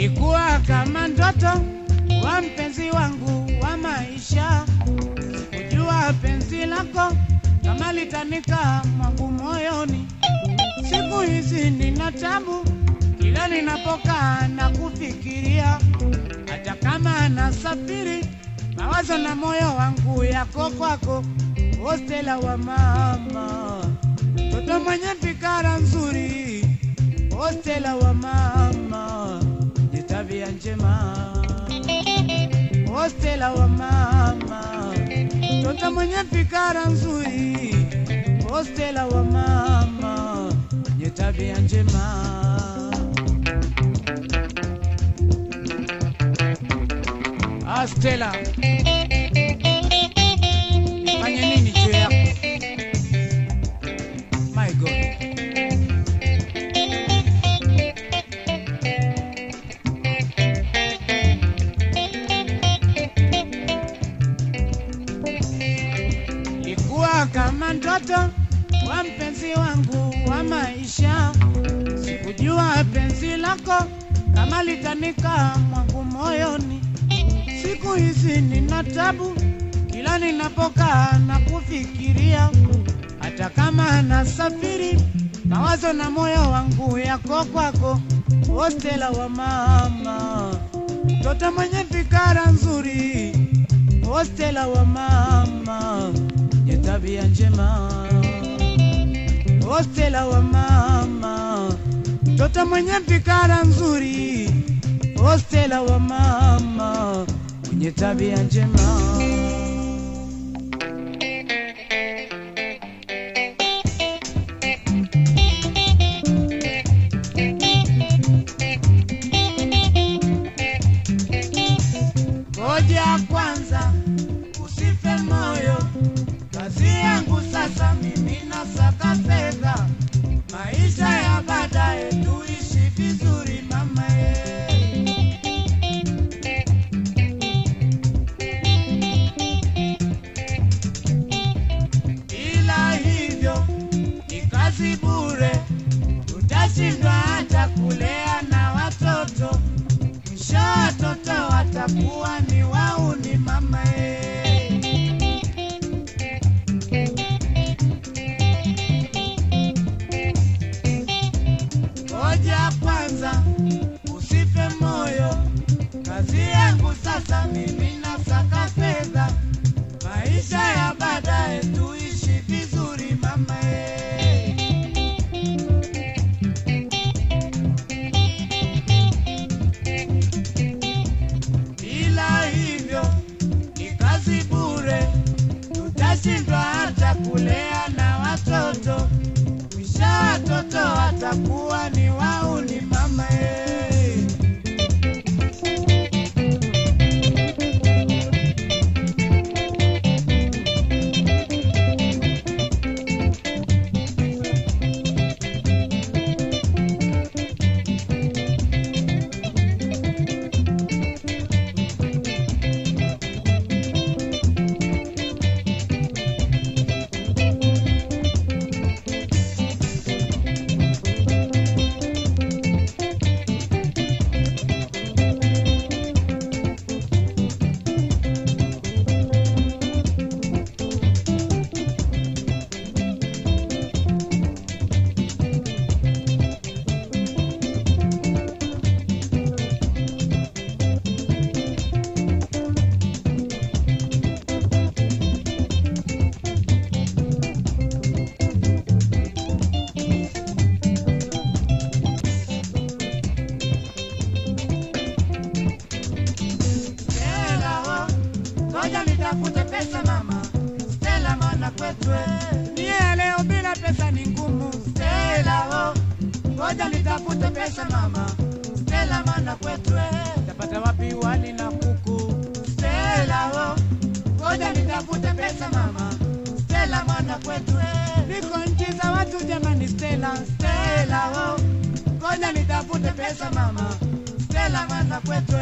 Ilikuwa kama ndoto wa mpenzi wangu wa maisha, kujua penzi lako kama litanika mwangu moyoni. Siku hizi nina tabu kila ninapokaa na kufikiria, hata kama nasafiri, mawazo na moyo wangu yako kwako, hostela wa mama, mtoto mwenye fikara nzuri, hostela wa mama, njema, hostela wa mama, mtoto mwenye fikara nzuri, hostela wa mama, mwenye tabia njema. Ah, Ndoto wa mpenzi wangu wa maisha, sikujua penzi lako kama litanika mwangu moyoni. Siku hizi nina tabu kila ninapokaa na kufikiria, hata kama nasafiri, mawazo na moyo wangu yako kwako, hostela wa mama, mtoto mwenye fikara nzuri, hostela wa mama, tabia njema, wote la wa mama, mtoto mwenye fikara nzuri, wote la wa mama, mwenye tabia njema. Bure, tutashindwa hata kulea na watoto kisha watoto watakuwa ni wauni mama e. Ngoja kwanza usife moyo, kazi yangu sasa mimi nasaka fedha, maisha ya baadaye tuishi vizuri mama ye. Pesa mama. Stella, mana kwetu tapata wapi wali na kuku? Stella, ho, ngoja nitafute pesa mama. Stella, mana kwetu niko nchi za watu jamani. Stella, Stella, ho, ngoja nitafute pesa mama. Stella, mana kwetu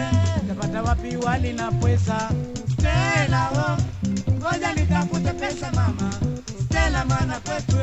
tapata wapi wali na pweza? Stella, ho, ngoja nitafute pesa mama. Stella, mana kwetu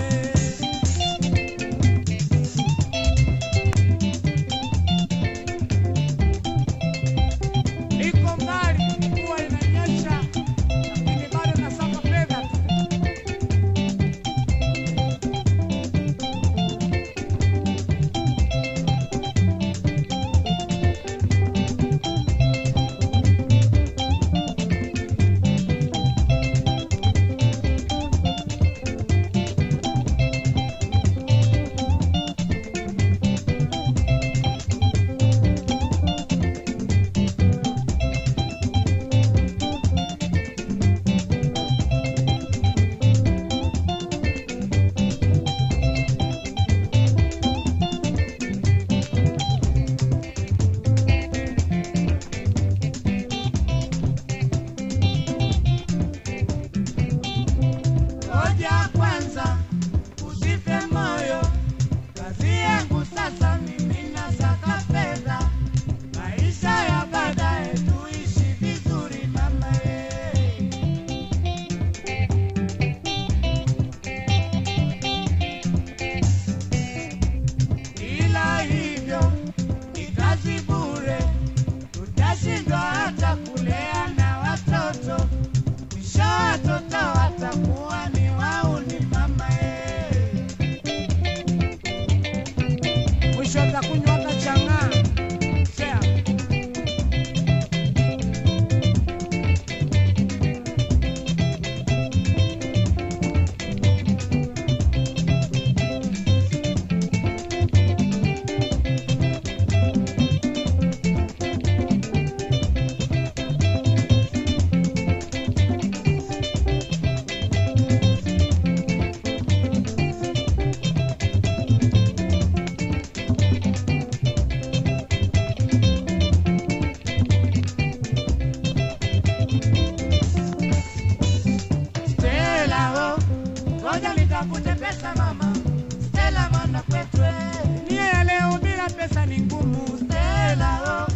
bila pesa ni ngumu, Stella oh.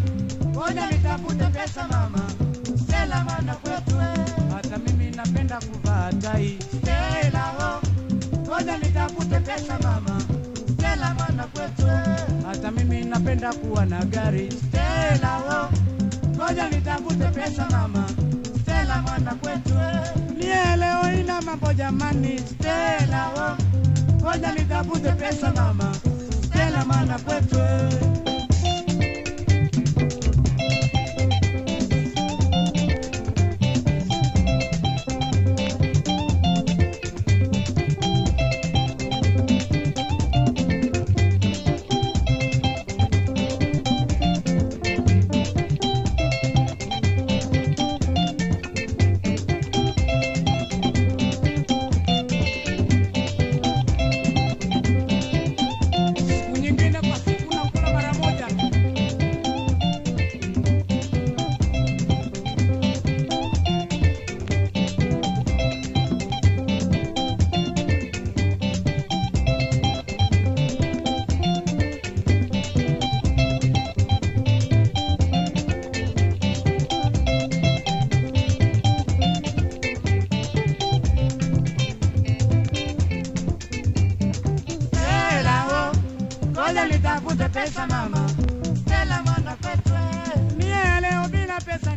Ngoja nitafute pesa mama, Stella mwana kwetu. Hata mimi napenda kuvaa tai, Stella oh. Ngoja nitafute pesa mama, Stella mwana kwetu. Hata mimi napenda kuwa na gari, Stella oh. Ngoja nitafute pesa mama, Stella mwana kwetu. Nia leo ina mambo jamani, Stella. Ngoja nitafute pesa mama, mwana kwetu. Ngoja nitafute pesa mama, Stella mwana kwetu. Mie leo bila pesa